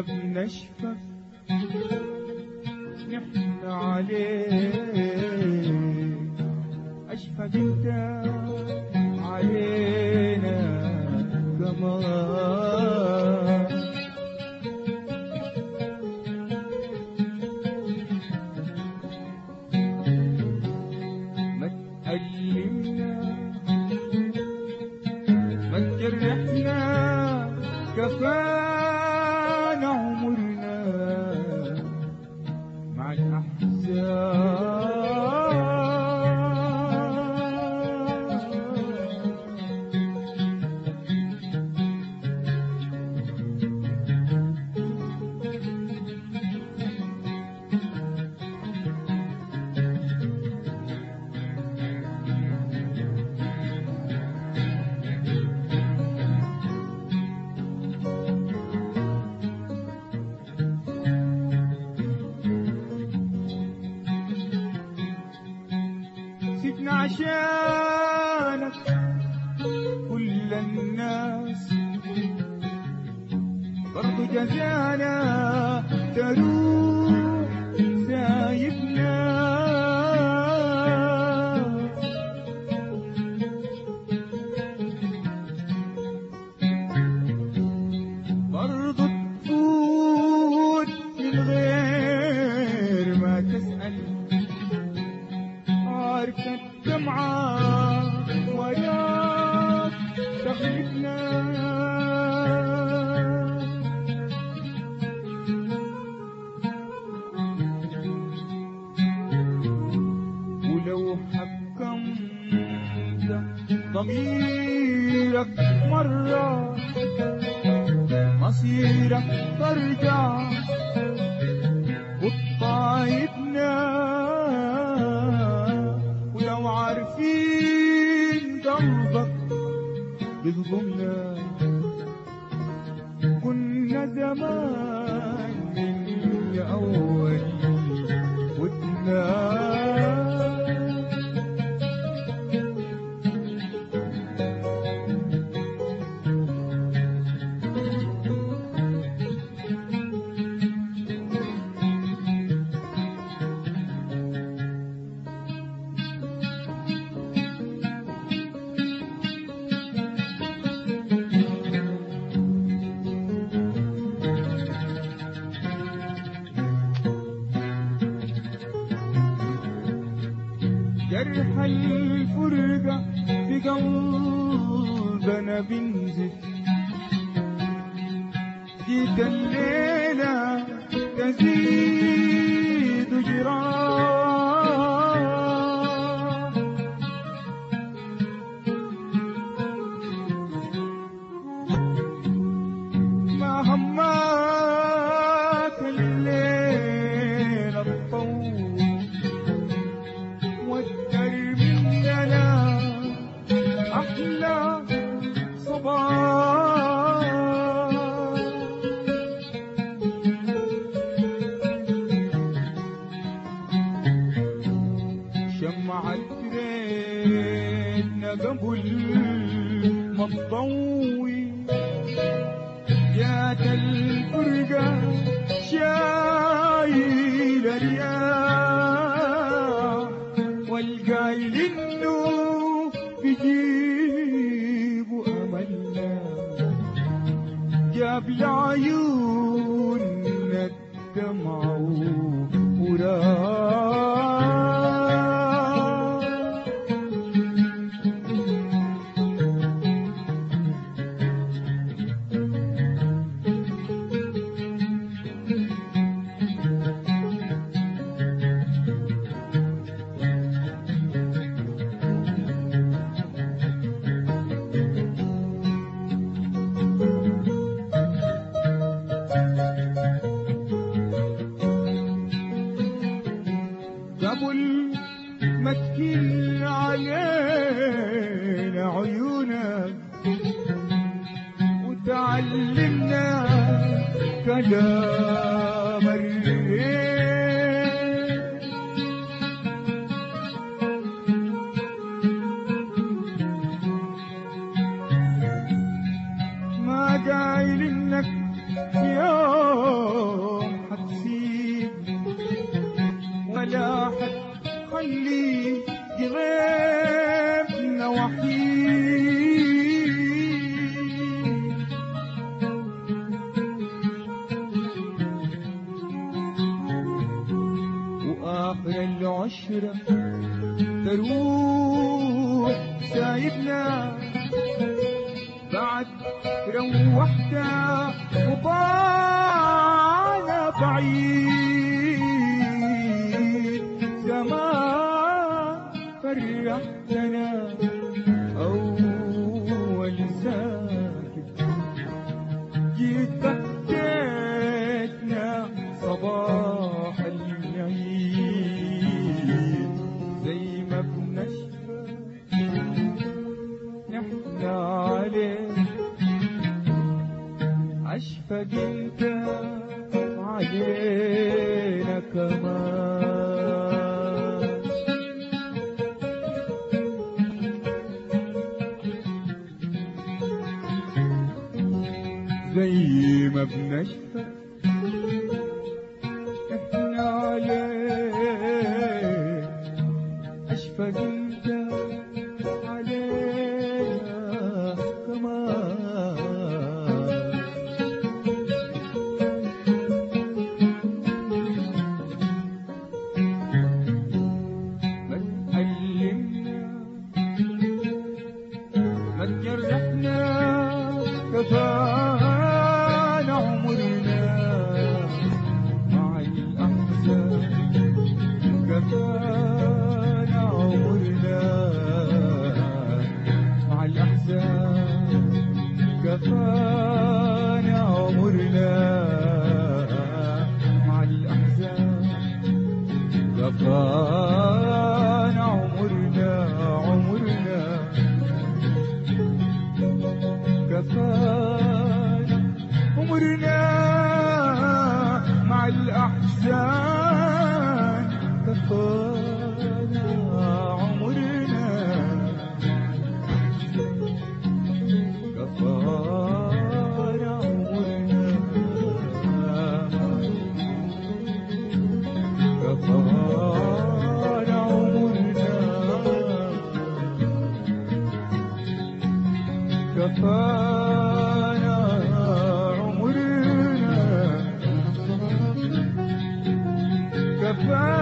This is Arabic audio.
زي ما بنشفق نحن عليك أشفق انت علينا كمان ما ما تجرحنا عشانك كل الناس. برضو جزانا تروح سايبنا. برضو تفوت ما تسأل. عارف الدمعة وياك تغلبنا ولو حكمت ضميرك مرة مصيرك ترجع وتطايبنا بظلمنا كنا زمان جرح الفرقة في قلبنا بنزف ريتنا قبل ما تضوي جات الفرقة شايلة رياح والقايل إنه بيجيبوا أملنا. جاب لعيوننا الدمع وراح كلام الريح عشرة تروح سايبنا بعد روحت وطالع بعيد. زمان فرحتنا. أول انت علينا كمان زي ما بنشفى إحنا عليه كفانا كفانا